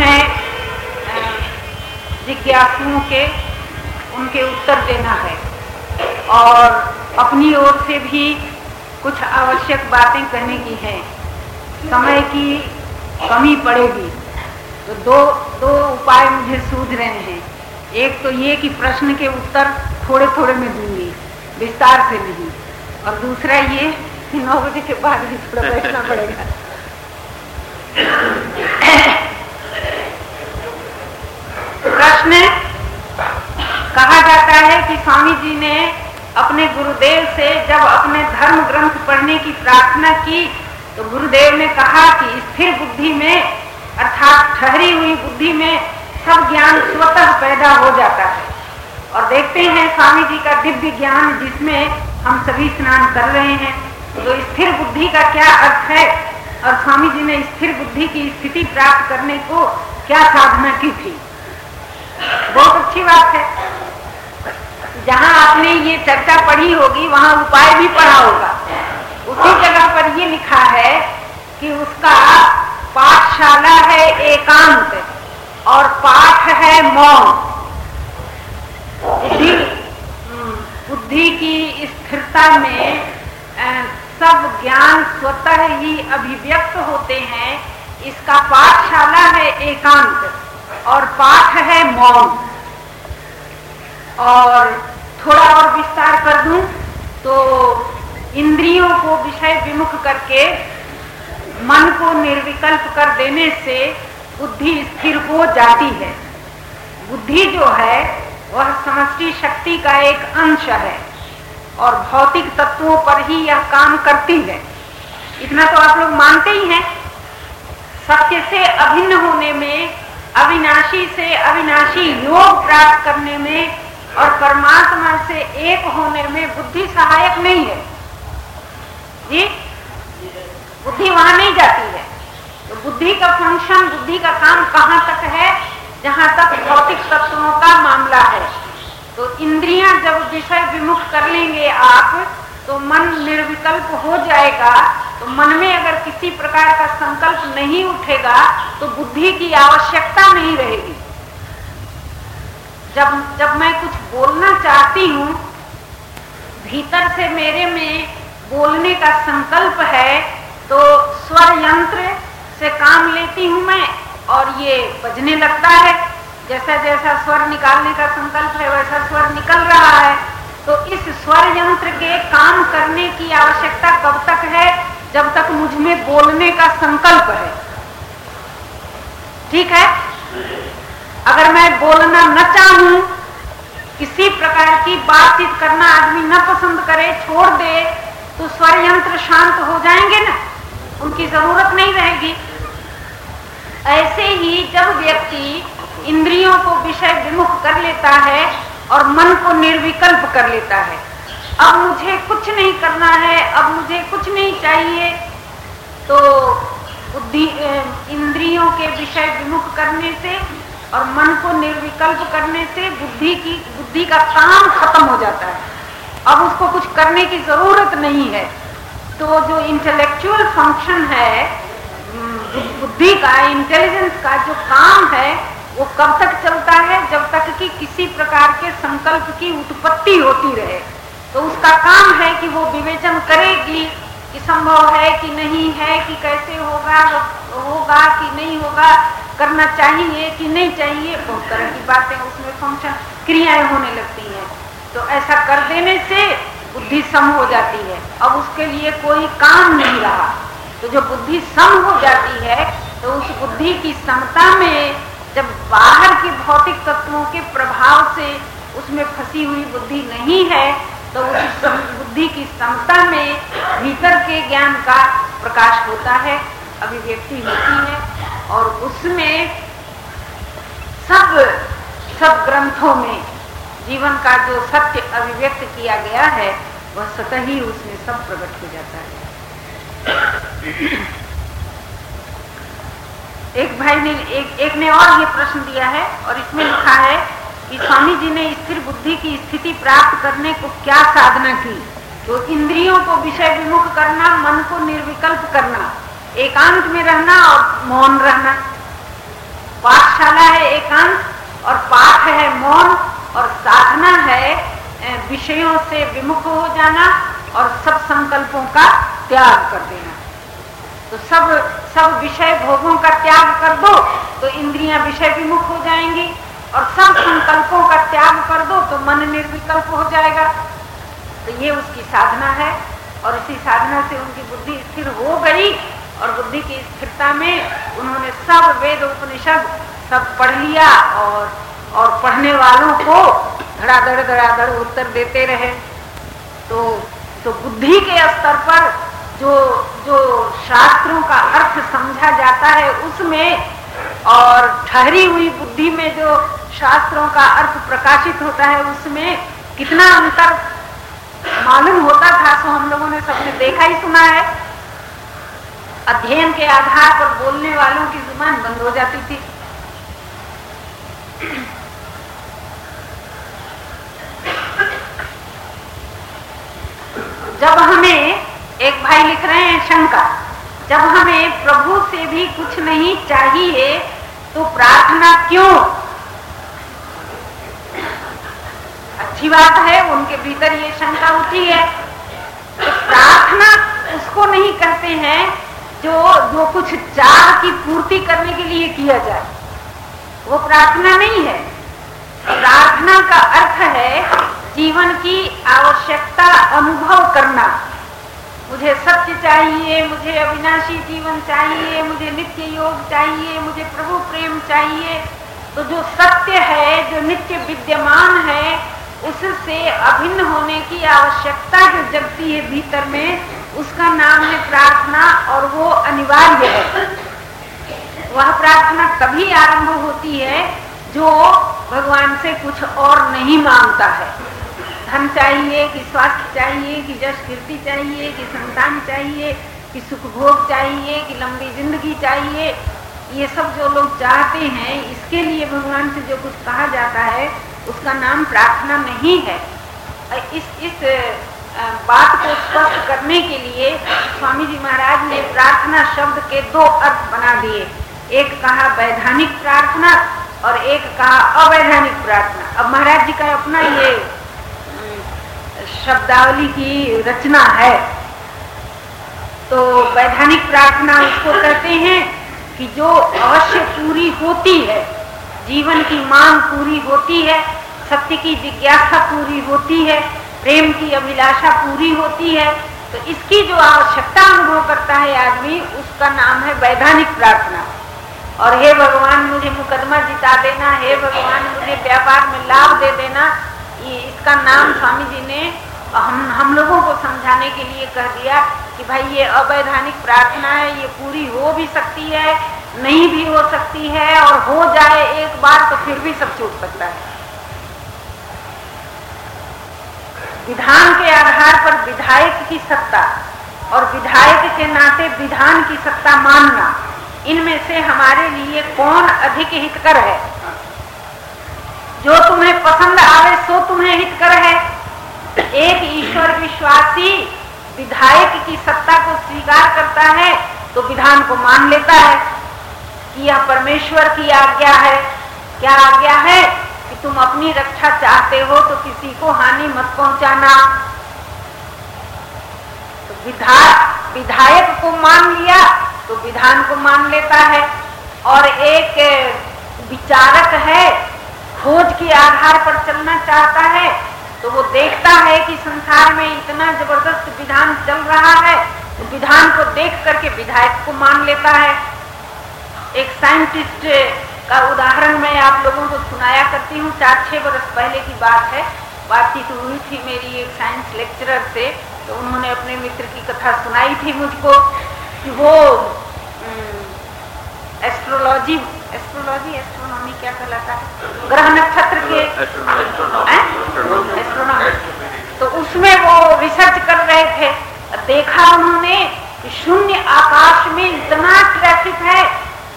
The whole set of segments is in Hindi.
हैं जिज्ञासुओं के, उनके उत्तर देना है। और अपनी ओर से भी कुछ आवश्यक बातें कहने की है। समय की कमी पड़ेगी। तो दो दो उपाय मुझे सूझ रहे हैं। एक तो ये कि प्रश्न के उत्तर थोड़े थोड़े में दूँगी, विस्तार से नहीं। और दूसरा ये कि नौ बजे के बाद भी थोड़ा बैठना पड़ेगा। प्रश्न कहा जाता है कि स्वामी जी ने अपने गुरुदेव से जब अपने धर्म ग्रंथ पढ़ने की प्रार्थना की तो गुरुदेव ने कहा कि स्थिर बुद्धि में अर्थात ठहरी हुई बुद्धि में सब ज्ञान स्वतः पैदा हो जाता है। और देखते हैं स्वामी जी का दिव्य ज्ञान जिसमें हम सभी स्नान कर रहे हैं तो स्थिर बुद्धि का क्या अर्थ है? और स्वामी जी ने स्थिर बुद्धि की स्थिति प्राप्त करने को क्या साधना की थी? बहुत अच्छी बात है। जहाँ आपने ये चर्चा पढ़ी होगी वहाँ उपाय भी पढ़ा होगा। उसी जगह पर ये लिखा है कि उसका पाठशाला है एकांत और पाठ है मौन। बुद्धि हम्म, बुद्धि की स्थिरता में सब ज्ञान स्वतः ही अभिव्यक्त होते हैं। इसका पाठशाला है एकांत। और पाठ है मौन। और थोड़ा और विस्तार कर दूँ तो इंद्रियों को विषय विमुख करके मन को निर्विकल्प कर देने से बुद्धि स्थिर हो जाती है। बुद्धि जो है, वह समष्टि शक्ति का एक अंश है और भौतिक तत्वों पर ही यह काम करती है। इतना तो आप लोग मानते ही हैं। सत्य से अभिन्न होने में अविनाशी से अविनाशी योग प्राप्त करने में और परमात्मा से एक होने में बुद्धि सहायक नहीं है। जी? बुद्धि वहाँ नहीं जाती है। तो बुद्धि का फ़ंक्शन बुद्धि का काम कहाँ तक है? जहाँ तक भौतिक तत्वों का मामला है। तो इंद्रियाँ जब विषय विमुख कर लेंगे आप तो मन निर्विकल्प हो जाएगा। तो मन में अगर किसी प्रकार का संकल्प नहीं उठेगा तो बुद्धि की आवश्यकता नहीं रहेगी। जब जब मैं कुछ बोलना चाहती हूँ, भीतर से मेरे में बोलने का संकल्प है तो स्वर यंत्र से काम लेती हूँ मैं, और ये बजने लगता है। जैसा जैसा स्वर निकालने का संकल्प है, वैसा स्वर निकल रहा है। तो इस स्वर यंत्र के काम करने की आवश्यकता कब तक है? जब तक मुझमें बोलने का संकल्प है। ठीक है? अगर मैं बोलना न चाहूँ, किसी प्रकार की बातचीत करना आदमी न पसंद करे, छोड़ दे तो स्वर यंत्र शांत हो जाएँगे ना? उनकी ज़रूरत नहीं रहेगी। ऐसे ही जब व्यक्ति इंद्रियों को विषय विमुख कर लेता है और मन को निर्विकल्प कर लेता है अब मुझे कुछ नहीं करना है, अब मुझे कुछ नहीं चाहिए। तो बुद्धि इंद्रियों के विषय विमुख करने से और मन को निर्विकल्प करने से बुद्धि की, बुद्धि का काम खत्म हो जाता है। अब उसको कुछ करने की ज़रूरत नहीं है। तो जो इंटेलेक्चुअल फ़ंक्शन है बुद्धि का इंटेलिजेंस का जो काम है, वो कब तक चलता है? जब तक कि किसी प्रकार के संकल्प की उत्पत्ति होती रहे। तो उसका काम है कि वो विवेचन करेगी कि संभव है कि नहीं है, कि कैसे होगा होगा कि नहीं होगा, करना चाहिए कि नहीं चाहिए, बहुत तरह की बातें उसमें फ़ंक्शन क्रियाएँ होने लगती हैं। तो ऐसा कर देने से बुद्धि सम हो जाती है। अब उसके लिए कोई काम नहीं रहा। तो जो बुद्धि सम हो जाती है तो उस बुद्धि की समता में जब बाहर के भौतिक तत्वों के प्रभाव से उसमें फंसी हुई बुद्धि नहीं है तो बुद्धि की समता में भीतर के ज्ञान का प्रकाश होता है, अभिव्यक्ति होती है और उसमें सब सब ग्रंथों में जीवन का जो सत्य अभिव्यक्त किया गया है, वह स्वतः ही उसमें सब प्रकट हो जाता है। एक भाई ने, एक एक ने और ये प्रश्न दिया है और इसमें लिखा है कि स्वामी जी ने स्थिर बुद्धि की स्थिति प्राप्त करने को क्या साधना की? तो इंद्रियों को विषय विमुख करना, मन को निर्विकल्प करना, एकांत में रहना और मौन रहना। पाठशाला है एकांत और पाठ है मौन और साधना है विषयों से विमुख हो जाना और सब संकल्पों का त्याग कर देना। तो सब सब विषय भोगों का त्याग कर दो तो इंद्रियाँ विषय विमुख हो जाएँगी। और सब संकल्पों का त्याग कर दो तो मन निर्विकल्प हो जाएगा। तो ये उसकी साधना है और इसी साधना से उनकी बुद्धि स्थिर हो गई और बुद्धि की स्थिरता में उन्होंने सब वेद उपनिषद सब पढ़ लिया और और पढ़ने वालों को धड़ाधड़ धड़ाधड़ उत्तर देते रहे। तो तो बुद्धि के स्तर पर जो जो शास्त्रों का अर्थ समझा जाता है उसमें और ठहरी हुई बुद्धि में जो शास्त्रों का अर्थ प्रकाशित होता है, उसमें कितना अंतर मालूम होता था सो हम लोगों ने सबने देखा ही सुना है। अध्ययन के आधार पर बोलने वालों की ज़ुबान बंद हो जाती थी। जब हमें एक भाई लिख रहे हैं शंका जब हमें प्रभु से भी कुछ नहीं चाहिए तो प्रार्थना क्यों? अच्छी बात है, उनके भीतर ये शंका उठी है। तो प्रार्थना उसको नहीं करते हैं जो जो कुछ चाह की पूर्ति करने के लिए किया जाए। वो प्रार्थना नहीं है। प्रार्थना का अर्थ है जीवन की आवश्यकता अनुभव करना। मुझे सत्य चाहिए, मुझे अविनाशी जीवन चाहिए, मुझे नित्य योग चाहिए, मुझे प्रभु प्रेम चाहिए। तो जो सत्य है, जो नित्य विद्यमान है उससे अभिन्न होने की आवश्यकता जो जगती है भीतर में, उसका नाम है प्रार्थना और वो अनिवार्य है। वह प्रार्थना कभी आरंभ होती है जो भगवान से कुछ और नहीं माँगता है। धन चाहिए, कि स्वास्थ्य चाहिए, कि जश कीर्ति चाहिए, कि संतान चाहिए, कि सुख भोग चाहिए, कि लंबी ज़िंदगी चाहिए। ये सब जो लोग चाहते हैं, इसके लिए भगवान से जो कुछ कहा जाता है उसका नाम प्रार्थना नहीं है। इस इस बात को स्पष्ट करने के लिए स्वामी जी महाराज ने प्रार्थना शब्द के दो अर्थ बना दिए। एक कहा वैधानिक प्रार्थना और एक कहा अवैधानिक प्रार्थना। अब महाराज जी का अपना ये शब्दावली की रचना है। तो वैधानिक प्रार्थना उसको कहते हैं कि जो अवश्य पूरी होती है जीवन की मांग पूरी होती है, सत्य की जिज्ञासा पूरी होती है, प्रेम की अभिलाषा पूरी होती है तो इसकी जो आवश्यकता अनुभव करता है आदमी, उसका नाम है वैधानिक प्रार्थना। और हे भगवान, मुझे मुकदमा जिता देना, हे भगवान, मुझे व्यापार में लाभ दे देना इसका नाम स्वामी जी ने हम हम लोगों को समझाने के लिए कह दिया कि भाई, ये अवैधानिक प्रार्थना है, ये पूरी हो भी सकती है नहीं भी हो सकती है और हो जाए एक बार तो फिर भी सब छूट सकता है। विधान के आधार पर विधायक की सत्ता और विधायक के नाते विधान की सत्ता मानना, इनमें से हमारे लिए कौन अधिक हितकर है? जो तुम्हें पसंद आवे सो तुम्हें हितकर है। एक ईश्वर विश्वासी विधायक की सत्ता को स्वीकार करता है तो विधान को मान लेता है। कि यह परमेश्वर की आज्ञा है। क्या आज्ञा है कि तुम अपनी रक्षा चाहते हो तो किसी को हानि मत पहुंचाना? तो विधायक विधायक को मान लिया तो विधान को मान लेता है। और एक विचारक है, खोज के आधार पर चलना चाहता है तो वो देखता है कि संसार में इतना ज़बरदस्त विधान चल रहा है। तो विधान को देख करके विधायक को मान लेता है। एक साइंटिस्ट का उदाहरण मैं आप लोगों को सुनाया करती हूँ। चार छह बरस पहले की बात है। बातचीत हुई थी मेरी एक साइंस लेक्चरर से तो उन्होंने अपने मित्र की कथा सुनाई थी मुझको कि वो एस्ट्रोलॉजी एस्ट्रोलॉजी एस्ट्रोनॉमी क्या कहलाता है? ग्रह नक्षत्र के एस्ट्रोनॉमी तो उसमें वो रिसर्च कर रहे थे। देखा उन्होंने शून्य आकाश में इतना ट्रैफ़िक है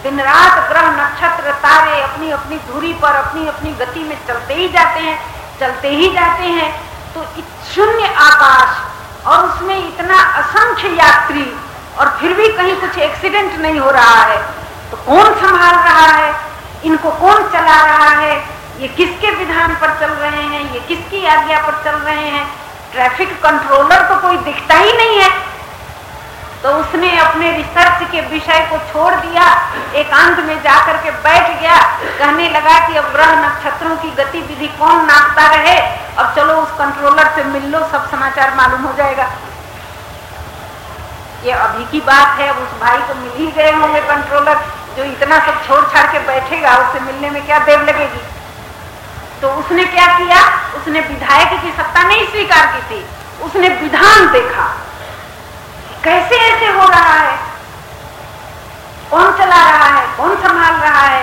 दिन रात ग्रह नक्षत्र तारे अपनी अपनी दूरी पर, अपनी अपनी गति में चलते ही जाते हैं, चलते ही जाते हैं। तो शून्य आकाश और उसमें इतना असंख्य यात्री और फिर भी कहीं कुछ एक्सीडेंट नहीं हो रहा है। तो कौन संभाल रहा है? इनको कौन चला रहा है? ये किसके विधान पर चल रहे हैं? ये किसकी आज्ञा पर चल रहे हैं? ट्रैफ़िक कंट्रोलर तो कोई दिखता ही नहीं है। तो उसने अपने रिसर्च के विषय को छोड़ दिया। एकांत में जाकर के बैठ गया। कहने लगा कि अब ग्रह नक्षत्रों की गतिविधि कौन नापता रहे? अब चलो उस कंट्रोलर से मिल लो, सब समाचार मालूम हो जाएगा। ये अभी की बात है उस भाई को मिल ही गए होंगे कंट्रोलर जो इतना सब छोड़ छाड़ के बैठेगा उससे मिलने में क्या देर लगेगी? तो उसने क्या किया? उसने विधायक की सत्ता नहीं स्वीकार की थी। उसने विधान देखा। कैसे ऐसे हो रहा है? कौन चला रहा है? कौन संभाल रहा है?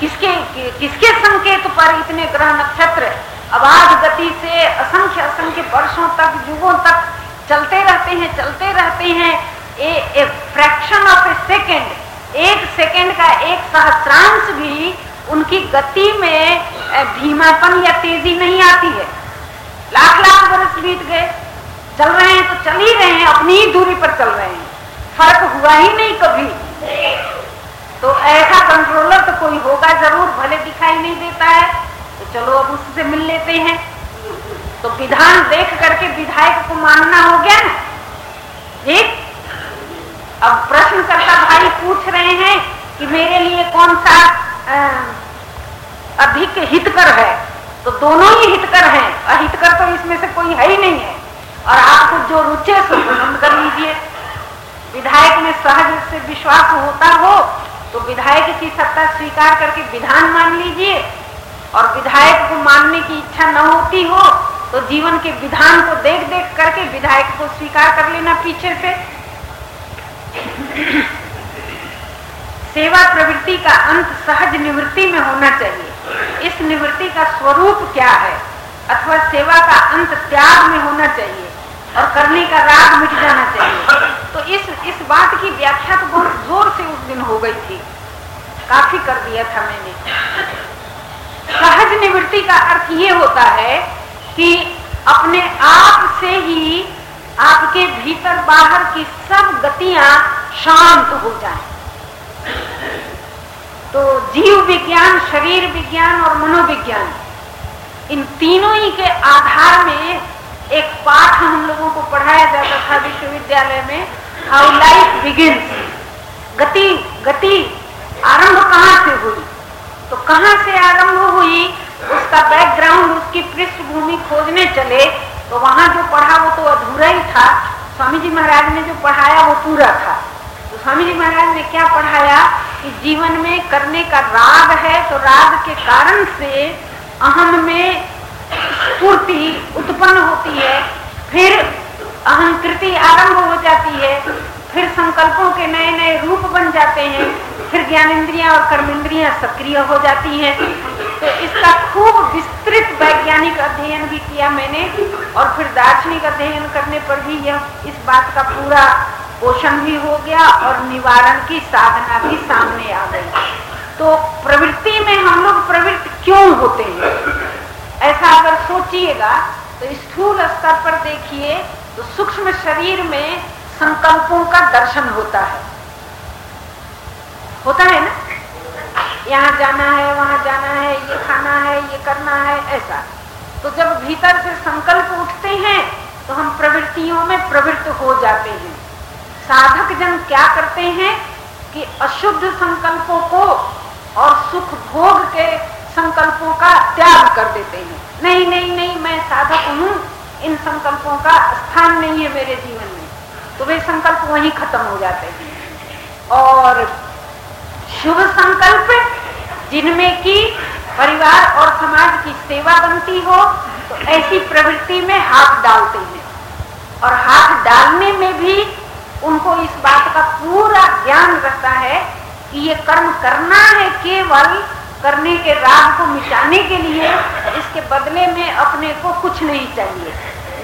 किसके किसके संकेत पर इतने ग्रह नक्षत्र आवाज़ गति से असंख्य असंख्य वर्षों तक, युगों तक चलते रहते हैं, चलते रहते हैं? A fraction of a second एक सेकेंड का एक सहस्रांश भी उनकी गति में धीमापन या तेज़ी नहीं आती है। लाख लाख वर्ष बीत गए। चल रहे हैं तो चल ही रहे हैं, अपनी ही दूरी पर चल रहे हैं। फ़र्क हुआ ही नहीं कभी। तो ऐसा कंट्रोलर तो कोई होगा ज़रूर, भले दिखाई नहीं देता है। तो चलो अब उससे मिल लेते हैं। तो विधान देख करके विधायक को मानना हो गया ना? ठीक? अब प्रश्न करता भाई पूछ रहे हैं कि मेरे लिए कौन सा अधिक हितकर है। तो दोनों ही हितकर है। हैं अहितकर तो इसमें से कोई है ही नहीं है और आपको जो रुचे सो पसंद कर लीजिए विधायक में सहज से विश्वास होता हो तो विधायक की सत्ता स्वीकार करके विधान मान लीजिए। और विधायक को मानने की इच्छा न होती हो तो जीवन के विधान को देख देख करके विधायक को स्वीकार कर लेना पीछे से। सेवा प्रवृत्ति का अंत सहज निवृत्ति में होना चाहिए। इस निवृत्ति का स्वरूप क्या है? अथवा सेवा का अंत त्याग में होना चाहिए। और करने का राग मिट जाना चाहिए। तो इस इस बात की व्याख्या तो बहुत ज़ोर से उस दिन हो गई थी। काफ़ी कर दिया था मैंने। सहज निवृत्ति का अर्थ ये होता है कि अपने आप से ही आपके भीतर बाहर की सब गतियाँ शांत हो जाए। तो जीव विज्ञान, शरीर विज्ञान और मनोविज्ञान, इन तीनों ही के आधार में एक पाठ हम लोगों को पढ़ाया जाता था विश्वविद्यालय में हाउ लाइफ बिगिंस गति गति, आरंभ कहाँ से हुई? तो कहाँ से आरंभ हुई? उसका बैकग्राउंड उसकी पृष्ठभूमि खोजने चले तो वहाँ जो पढ़ा वो तो अधूरा ही था। स्वामी जी महाराज ने जो पढ़ाया वो पूरा था। तो स्वामी जी महाराज ने क्या पढ़ाया? कि जीवन में करने का राग है तो राग के कारण से अहम में स्फूर्ति उत्पन्न होती है, फिर अहंकृति आरंभ हो जाती है, फिर संकल्पों के नए नए रूप बन जाते हैं, फिर ज्ञानेन्द्रियाँ और कर्मेंद्रियाँ सक्रिय हो जाती हैं। तो इसका खूब विस्तृत वैज्ञानिक अध्ययन भी किया मैंने और फिर दार्शनिक अध्ययन करने पर भी यह इस बात का पूरा पोषण भी हो गया और निवारण की साधना भी सामने आ गई। तो प्रवृत्ति में हम लोग प्रवृत्त क्यों होते हैं? ऐसा अगर सोचिएगा तो स्थूल स्तर पर देखिए तो सूक्ष्म शरीर में संकल्पों का दर्शन होता है। होता है ना? यहाँ जाना है, वहाँ जाना है, ये खाना है, ये करना है, ऐसा। तो जब भीतर से संकल्प उठते हैं तो हम प्रवृत्तियों में प्रवृत्त हो जाते हैं। साधक जन क्या करते हैं कि अशुद्ध संकल्पों को और सुख भोग के संकल्पों का त्याग कर देते हैं। नहीं नहीं नहीं, मैं साधक हूँ। इन संकल्पों का स्थान नहीं है मेरे जीवन में। तो वे संकल्प वहीं खत्म हो जाते हैं। और शुभ संकल्प, जिनमें की परिवार और समाज की सेवा बनती हो तो ऐसी प्रवृत्ति में हाथ डालते हैं। और हाथ डालने में भी उनको इस बात का पूरा ज्ञान रहता है कि ये कर्म करना है केवल करने के राग को मिटाने के लिए इसके बदले में अपने को कुछ नहीं चाहिए।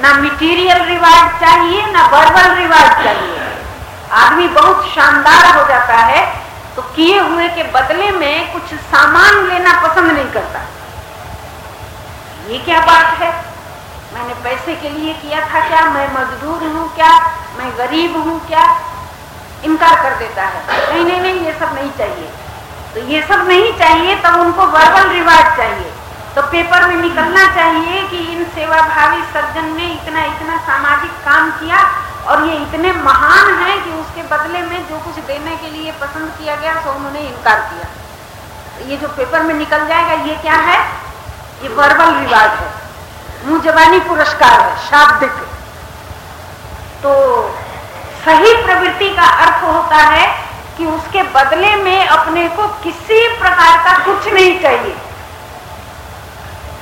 ना मटेरियल रिवार्ड चाहिए, ना वर्बल रिवार्ड चाहिए। आदमी बहुत शानदार हो जाता है तो किए हुए के बदले में कुछ सामान लेना पसंद नहीं करता। ये क्या बात है? मैंने पैसे के लिए किया था क्या? मैं मजदूर हूँ क्या? मैं गरीब हूँ क्या? इनकार कर देता है। नहीं नहीं नहीं, ये सब नहीं चाहिए। तो ये सब नहीं चाहिए, तब उनको वर्बल रिवार्ड चाहिए। तो पेपर में निकलना चाहिए कि इन सेवाभावी सज्जन ने इतना इतना सामाजिक काम किया और ये इतने महान हैं कि उसके बदले में जो कुछ देने के लिए पसंद किया गया तो उन्होंने इनकार किया। तो ये जो पेपर में निकल जाएगा, ये क्या है? ये वर्बल रिवाज है। मुँह जवानी पुरस्कार है, शाब्दिक। तो सही प्रवृत्ति का अर्थ होता है कि उसके बदले में अपने को किसी प्रकार का कुछ नहीं चाहिए।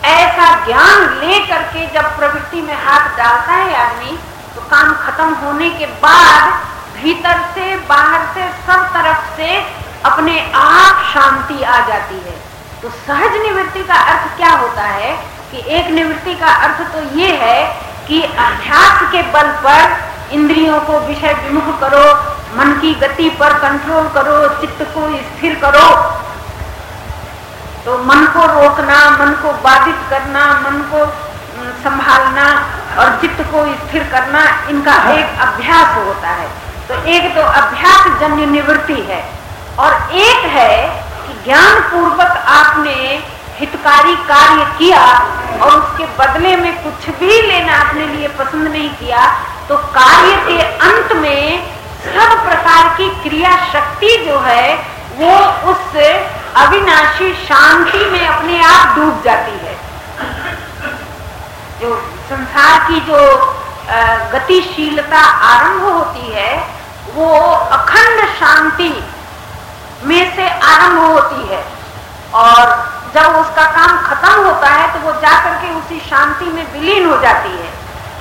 ऐसा ज्ञान ले करके जब प्रवृत्ति में हाथ डालता है आदमी तो काम खत्म होने के बाद भीतर से, बाहर से, सब तरफ़ से अपने आप शांति आ जाती है। तो सहज निवृत्ति का अर्थ क्या होता है कि एक निवृत्ति का अर्थ तो ये है कि अभ्यास के बल पर इंद्रियों को विषय विमुख करो मन की गति पर कंट्रोल करो चित्त को स्थिर करो। तो मन को रोकना मन को बाधित करना मन को संभालना और चित्त को स्थिर करना इनका एक अभ्यास होता है। तो एक तो अभ्यास जन्य निवृत्ति है और एक है कि ज्ञान पूर्वक आपने हितकारी कार्य किया और उसके बदले में कुछ भी लेना अपने लिए पसंद नहीं किया तो कार्य के अंत में सब प्रकार की क्रिया शक्ति जो है, वो उस अविनाशी शांति में अपने आप डूब जाती है। जो संसार की जो गतिशीलता आरंभ होती है, वो अखंड शांति में से आरंभ होती है। और जब उसका काम खत्म होता है तो वो जाकर के उसी शांति में विलीन हो जाती है।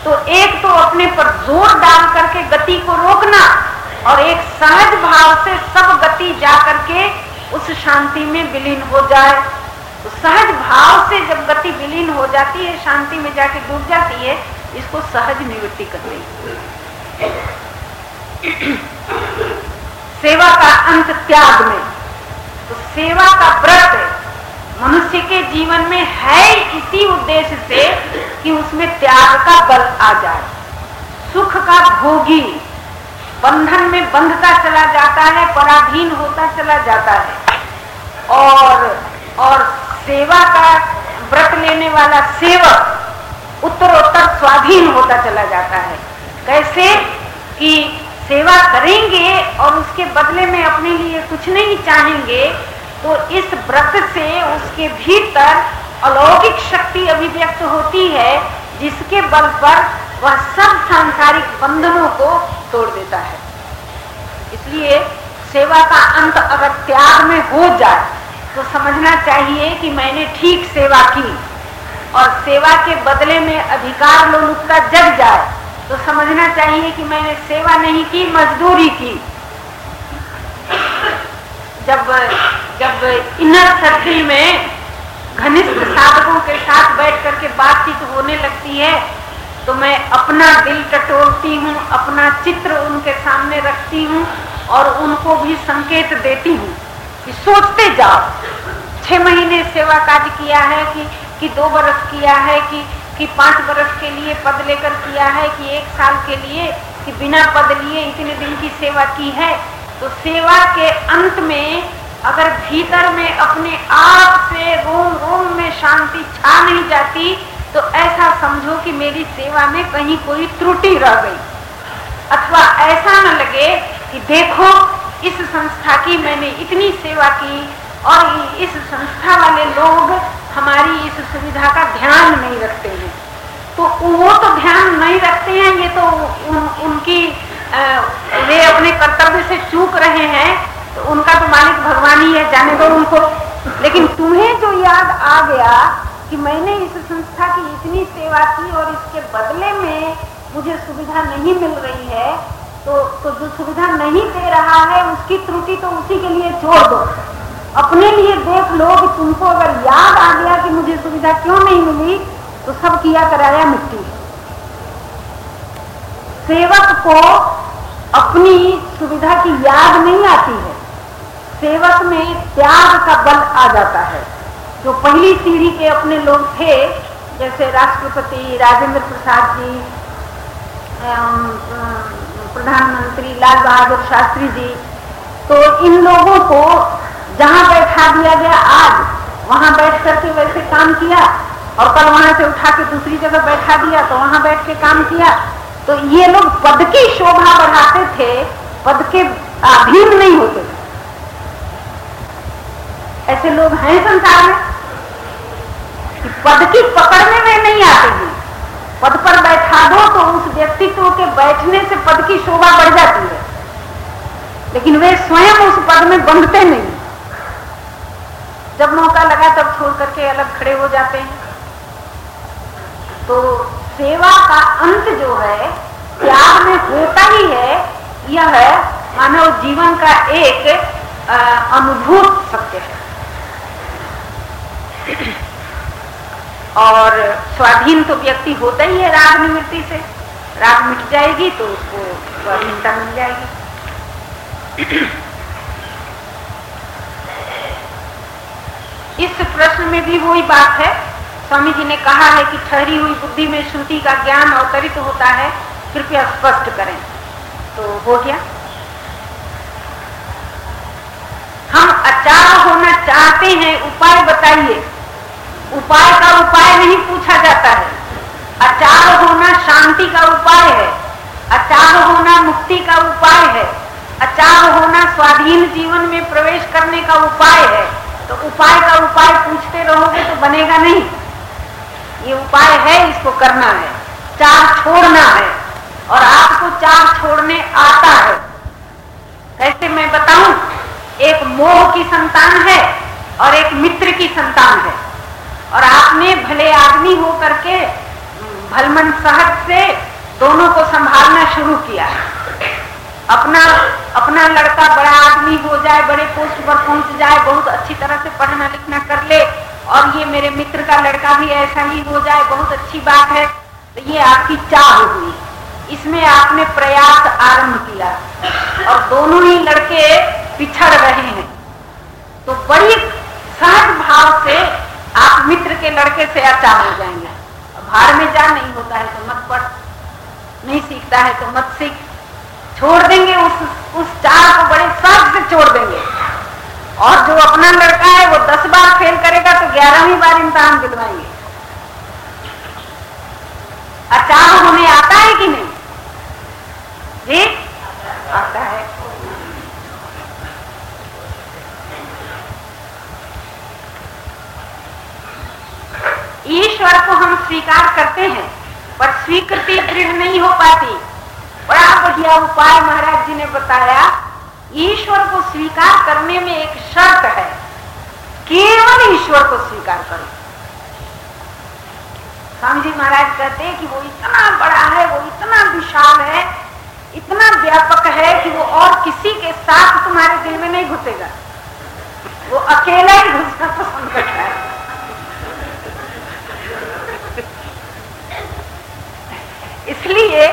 तो एक तो अपने पर ज़ोर डाल करके गति को रोकना और एक सहज भाव से सब गति जा करके उस शांति में विलीन हो जाए। तो सहज भाव से जब गति विलीन हो जाती है, शांति में जाके डूब जाती है, इसको सहज निवृत्ति करते हैं। सेवा का अंत त्याग में तो सेवा का व्रत मनुष्य के जीवन में है इसी उद्देश्य से कि उसमें त्याग का बल आ जाए। सुख का भोगी, बंधन में बंधता चला जाता है, पराधीन होता चला जाता है। और और सेवा का व्रत लेने वाला सेवक उत्तरोत्तर स्वाधीन होता चला जाता है। कैसे? कि सेवा करेंगे और उसके बदले में अपने लिए कुछ नहीं चाहेंगे तो इस व्रत से उसके भीतर अलौकिक शक्ति अभिव्यक्त होती है, जिसके बल पर वह सब सांसारिक बंधनों को तोड़ देता है। इसलिए सेवा का अंत अगर त्याग में हो जाए तो समझना चाहिए कि मैंने ठीक सेवा की। और सेवा के बदले में अधिकार लोलुपता जग जाए तो समझना चाहिए कि मैंने सेवा नहीं की, मजदूरी की। जब जब इनर सर्किल में घनिष्ठ साधकों के साथ बैठ करके बातचीत होने लगती है तो मैं अपना दिल टटोलती हूँ, अपना चित्र उनके सामने रखती हूँ और उनको भी संकेत देती हूँ कि सोचते जाओ। छह महीने सेवा कार्य किया है कि कि दो बरस किया है कि कि पाँच बरस के लिए पद लेकर किया है कि एक साल के लिए कि बिना पद लिए इतने दिन की सेवा की है। तो सेवा के अंत में अगर भीतर में अपने आप से रोम रोम में शांति छा नहीं जाती तो ऐसा समझो कि मेरी सेवा में कहीं कोई त्रुटि रह गई। अथवा ऐसा न लगे कि देखो इस संस्था की मैंने इतनी सेवा की और इस संस्था वाले लोग हमारी इस सुविधा का ध्यान नहीं रखते हैं। तो वो तो ध्यान नहीं रखते हैं ये तो उन, उनकी वे अपने कर्तव्य से चूक रहे हैं तो उनका तो मालिक भगवान ही है, जाने दो उनको। लेकिन तुम्हें जो याद आ गया कि मैंने इस संस्था की इतनी सेवा की और इसके बदले में मुझे सुविधा नहीं मिल रही है तो तो जो सुविधा नहीं दे रहा है, उसकी त्रुटि तो उसी के लिए छोड़ दो। अपने लिए देख लो कि तुमको अगर याद आ गया कि मुझे सुविधा क्यों नहीं मिली तो सब किया कराया मिट्टी। सेवक को अपनी सुविधा की याद नहीं आती है। सेवक में त्याग का बल आ जाता है। जो पहली सीढ़ी के अपने लोग थे, जैसे राष्ट्रपति राजेंद्र प्रसाद जी प्रधानमंत्री लाल बहादुर शास्त्री जी तो इन लोगों को जहाँ बैठा दिया गया आज, वहाँ बैठ करके वैसे काम किया, और कल वहाँ से उठा के दूसरी जगह बैठा दिया तो वहाँ बैठ के काम किया। तो ये लोग पद की शोभा बढ़ाते थे, पद के अधीन नहीं होते ऐसे लोग हैं संसार में कि पद की पकड़ में नहीं आते हैं। पद पर बैठा दो तो उस व्यक्तित्व के बैठने से पद की शोभा बढ़ जाती है। लेकिन वे स्वयं उस पद में बंधते नहीं। जब मौका लगा तब छोड़ करके अलग खड़े हो जाते हैं। तो सेवा का अंत जो है, त्याग में होता ही है, यह है मानव जीवन का एक अनुभूत सत्य है। और स्वाधीन तो व्यक्ति होता ही है राग निवृत्ति से। राग मिट जाएगी तो उसको स्वाधीनता मिल जाएगी। इस प्रश्न में भी वही बात है। स्वामी जी ने कहा है कि ठहरी हुई बुद्धि में श्रुति का ज्ञान अवतरित होता है, कृपया स्पष्ट करें। तो हो गया। हम अचार होना चाहते हैं, उपाय बताइए। उपाय का उपाय नहीं पूछा जाता है। अचार होना शांति का उपाय है। अचार होना मुक्ति का उपाय है। अचार होना स्वाधीन जीवन में प्रवेश करने का उपाय है। तो उपाय का उपाय पूछते रहोगे तो बनेगा नहीं। ये उपाय है, इसको करना है। चार छोड़ना है। और आपको चार छोड़ने आता है। कैसे मैं बताऊँ? एक मोह की संतान है और एक मित्र की संतान है। और आपने भले आदमी हो करके भलमन सहज से दोनों को संभालना शुरू किया अपना अपना लड़का बड़ा आदमी हो जाए, बड़े पोस्ट पर पहुँच जाए, बहुत अच्छी तरह से पढ़ना लिखना कर ले और ये मेरे मित्र का लड़का भी ऐसा ही हो जाए, बहुत अच्छी बात है। तो ये आपकी चाह हुई। इसमें आपने प्रयास आरंभ किया। और दोनों ही लड़के पिछड़ रहे हैं। तो बड़ी सहज भाव से आप मित्र के लड़के से अचार हो जाएँगे। भार में जा नहीं होता है तो मत पढ़। नहीं सीखता है तो मत सीख। छोड़ देंगे उस उस चार को बड़े सहज से छोड़ देंगे। और जो अपना लड़का है, वो दस बार फेल करेगा तो ग्यारहवीं बार इम्तहान दिलवाएँगे। अचार होने आता है कि नहीं? जी? आता है। ईश्वर को हम स्वीकार करते हैं, पर स्वीकृति दृढ़ नहीं हो पाती। बड़ा बढ़िया उपाय महाराज जी ने बताया ईश्वर को स्वीकार करने में एक शर्त है। केवल ईश्वर को स्वीकार करो। स्वामी जी महाराज कहते हैं कि वो इतना बड़ा है, वो इतना विशाल है, इतना व्यापक है कि वो और किसी के साथ तुम्हारे दिल में नहीं घुसेगा। वो अकेला ही घुसना पसंद करता है। इसलिए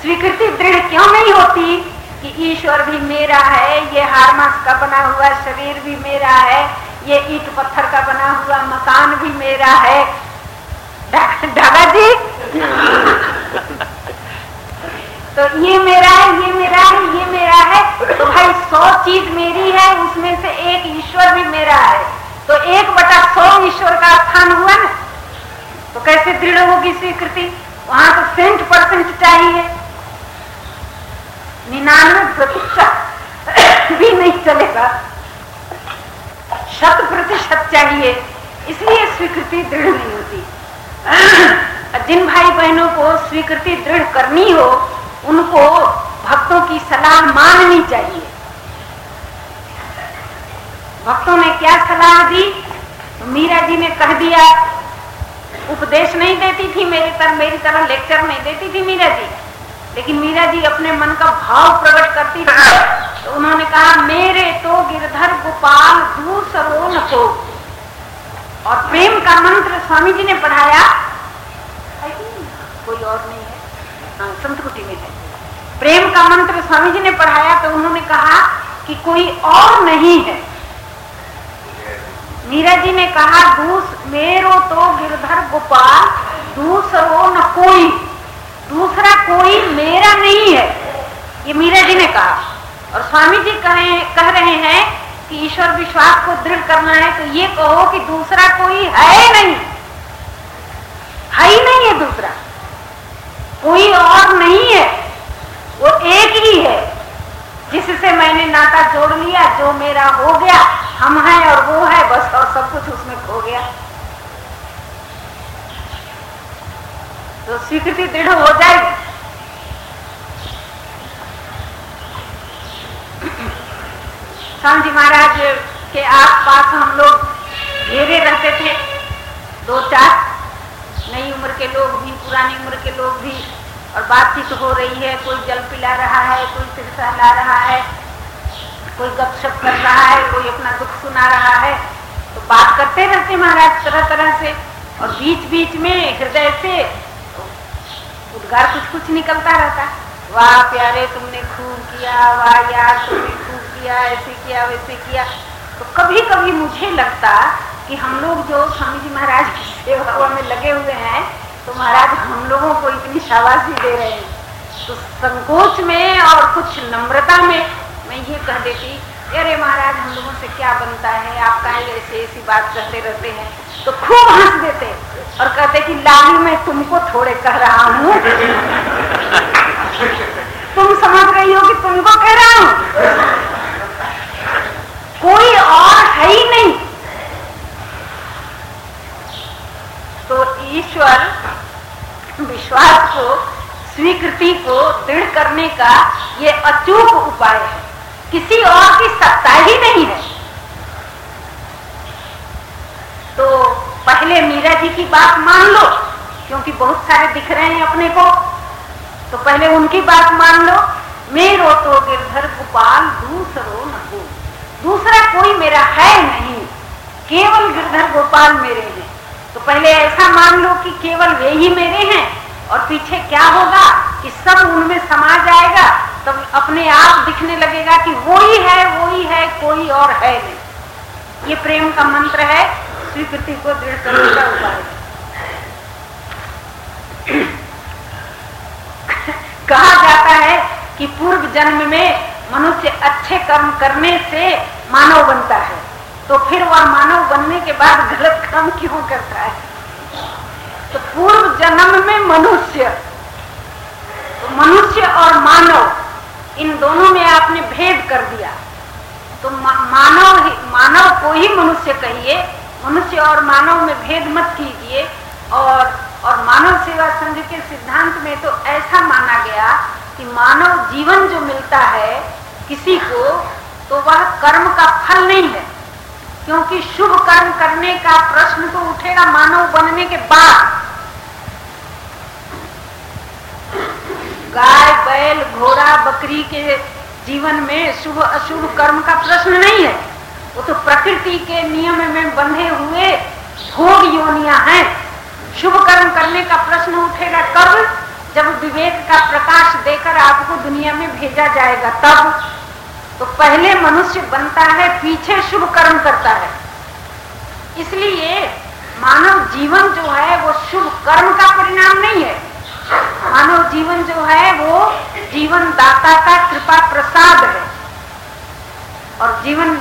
स्वीकृति दृढ़ क्यों नहीं होती? कि ईश्वर भी मेरा है, ये हारमास का बना हुआ शरीर भी मेरा है, ये ईट पत्थर का बना हुआ मकान भी मेरा है। ढागा जी? तो ये मेरा है, ये मेरा है, ये मेरा है। तो भाई सौ चीज़ मेरी है, उसमें से एक ईश्वर भी मेरा है। तो एक बटा सौ ईश्वर का स्थान हुआ ना? तो कैसे दृढ़ होगी स्वीकृति? वहाँ तो सेंट परसेंट चाहिए। निन्यानवे प्रतिशत भी नहीं चलेगा। शत प्रतिशत चाहिए। इसलिए स्वीकृति दृढ़ नहीं होती। जिन भाई बहनों को स्वीकृति दृढ़ करनी हो, उनको भक्तों की सलाह माननी चाहिए। भक्तों ने क्या सलाह दी? तो मीरा जी ने कह दिया, उपदेश नहीं देती थी मेरी तरह मेरी तरह लेक्चर नहीं देती थी मीरा जी। लेकिन मीरा जी अपने मन का भाव प्रकट करती थी तो उन्होंने कहा मेरे तो गिरधर गोपाल दूसरो न को और प्रेम का मंत्र स्वामी जी ने पढ़ाया कोई और नहीं है। हाँ, संत कुटी में है। प्रेम का मंत्र स्वामी जी ने पढ़ाया तो उन्होंने कहा कि कोई और नहीं है। मीरा जी ने कहा दूस मेरो तो गिरधर गोपाल दूसरो न कोई। दूसरा कोई मेरा नहीं है। ये मीरा जी ने कहा। और स्वामी जी कहे, कह रहे हैं कि ईश्वर विश्वास को दृढ़ करना है तो ये कहो कि दूसरा कोई है नहीं। है ही नहीं है दूसरा। कोई और नहीं है। वो एक ही है। जिससे मैंने नाता जोड़ लिया, जो मेरा हो गया, हम हैं और वो है, बस और सब कुछ उसमें खो गया। तो स्वीकृति दृढ़ हो जाएगी स्वामी जी महाराज के आस पास हम लोग घेरे रहते थे। दो चार नई उम्र के लोग भी, पुरानी उम्र के लोग भी, और बातचीत हो रही है। कोई जल पिला रहा है, कोई सिरसा ला रहा है, कोई गपशप कर रहा है, कोई अपना दुख सुना रहा है। तो बात करते रहते महाराज तरह तरह से, और बीच बीच में, हृदय से उद्गार कुछ कुछ निकलता रहता वाह प्यारे, तुमने खूब किया, वाह यार, तुमने खूब किया, ऐसे किया, वैसे किया। तो कभी कभी मुझे लगता कि हम लोग जो स्वामी जी महाराज की सेवा में लगे हुए हैं तो महाराज हम लोगों को इतनी शाबाशी दे रहे हैं। तो संकोच में और कुछ नम्रता में मैं ये कह देती, अरे महाराज, हम लोगों से क्या बनता है? आप कहा ऐसे ऐसी बात कहते रहते हैं। तो खूब हंस देते और कहते कि लाली, मैं तुमको थोड़े कह रहा हूँ। तुम समझ रही हो कि तुमको कह रहा हूँ? कोई और है ही नहीं। तो ईश्वर विश्वास को, स्वीकृति को दृढ़ करने का ये अचूक उपाय है। किसी और की सत्ता ही नहीं है तो पहले मीरा जी की बात मान लो, क्योंकि बहुत सारे दिख रहे हैं अपने को। तो पहले उनकी बात मान लो। मेरो तो गिरधर गोपाल दूसरो न हो। दूसरा कोई मेरा है नहीं। केवल गिरधर गोपाल मेरे हैं। तो पहले ऐसा मान लो कि केवल वे ही मेरे हैं। और पीछे क्या होगा कि सब उनमें समा जाएगा, तब अपने आप दिखने लगेगा कि वो ही है, वो ही है, कोई और है नहीं। ये प्रेम का मंत्र है। स्वीकृति को दृढ़ करने का उपाय कहा जाता है कि पूर्व जन्म में मनुष्य अच्छे कर्म करने से मानव बनता है। तो फिर वह मानव बनने के बाद गलत काम क्यों करता है? तो पूर्व जन्म में मनुष्य तो मनुष्य और मानव, इन दोनों में आपने भेद कर दिया। तो मानव ही, मानव को ही मनुष्य कहिए मनुष्य और मानव में भेद मत कीजिए। और और मानव सेवा संघ के सिद्धांत में तो ऐसा माना गया कि मानव जीवन जो मिलता है किसी को तो वह कर्म का फल नहीं है। क्योंकि शुभ कर्म करने का प्रश्न तो उठेगा मानव बनने के बाद। गाय, बैल, घोड़ा, बकरी के जीवन में शुभ, अशुभ कर्म का प्रश्न नहीं है। वो तो प्रकृति के नियम में बंधे भोग योनिया हैं। शुभ कर्म करने का प्रश्न उठेगा कब? जब विवेक का प्रकाश देकर आपको दुनिया में भेजा जाएगा, तब। तो पहले मनुष्य बनता है, पीछे शुभ कर्म करता है। इसलिए मानव जीवन जो है, वो शुभ कर्म का परिणाम नहीं है। मानव जीवन जो है, वो जीवन दाता का कृपा प्रसाद है। और जीवन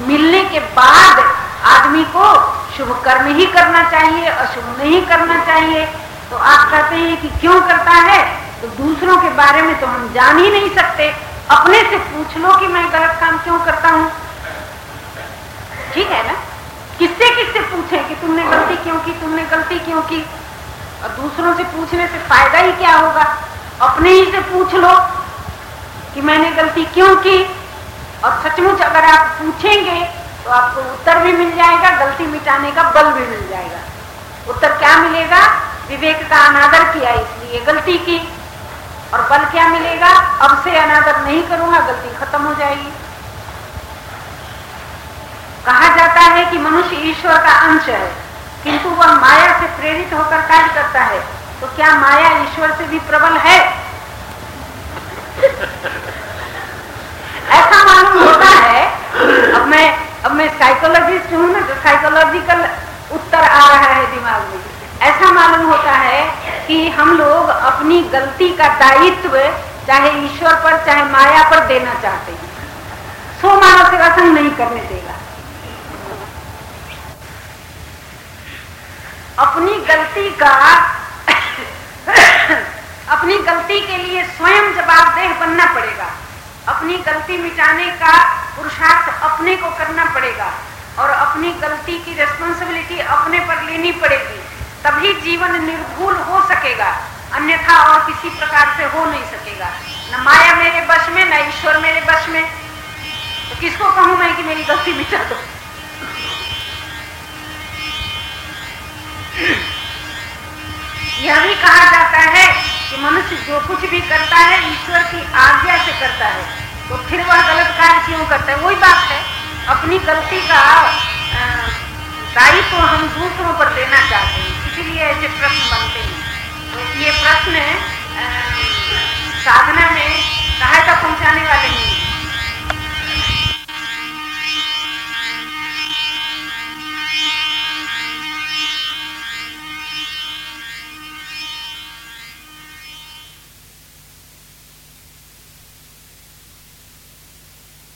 मिलने के बाद आदमी को शुभ कर्म ही करना चाहिए, अशुभ नहीं करना चाहिए। तो आप कहते हैं कि क्यों करता है? तो दूसरों के बारे में तो हम जान ही नहीं सकते। अपने से पूछ लो कि मैं गलत काम क्यों करता हूँ। ठीक है ना? किससे किससे पूछे कि तुमने गलती क्यों की, तुमने गलती क्यों की? और दूसरों से पूछने से फ़ायदा ही क्या होगा? अपने ही से पूछ लो कि मैंने गलती क्यों की? और सचमुच अगर आप पूछेंगे तो आपको उत्तर भी मिल जाएगा, गलती मिटाने का बल भी मिल जाएगा। उत्तर क्या मिलेगा? विवेक का अनादर किया, इसलिए गलती की। और बल क्या मिलेगा? अब से अनादर नहीं करूँगा, गलती खत्म हो जाएगी। कहा जाता है कि मनुष्य ईश्वर का अंश है, किंतु वह माया से प्रेरित होकर कार्य करता है। तो क्या माया ईश्वर से भी प्रबल है? ऐसा मालूम होता है। अब मैं अब मैं साइकोलॉजिस्ट हूँ ना तो साइकोलॉजिकल उत्तर आ रहा है दिमाग में। ऐसा मालूम होता है कि हम लोग अपनी गलती का दायित्व चाहे ईश्वर पर, चाहे माया पर देना चाहते हैं। सो मानव सेवा संघ नहीं करने देगा। अपनी गलती का, अपनी गलती के लिए स्वयं जवाबदेह बनना पड़ेगा। अपनी गलती मिटाने का पुरुषार्थ अपने को करना पड़ेगा और अपनी गलती की रिस्पॉन्सिबिलिटी अपने पर लेनी पड़ेगी। तभी जीवन निर्भूल हो सकेगा, अन्यथा और किसी प्रकार से हो नहीं सकेगा। न माया मेरे बस में, न ईश्वर मेरे बस में। तो किसको कहूँ मैं कि मेरी गलती मिटा दो? यह भी कहा जाता है कि मनुष्य जो कुछ भी करता है, ईश्वर की आज्ञा से करता है तो फिर वह गलत कार्य क्यों करता है? वही बात है। अपनी गलती का दायित्व हम दूसरों पर देना चाहते हैं, इसलिए ऐसे प्रश्न बनते हैं। तो ये प्रश्न साधना में सहायता पहुँचाने वाले नहीं है।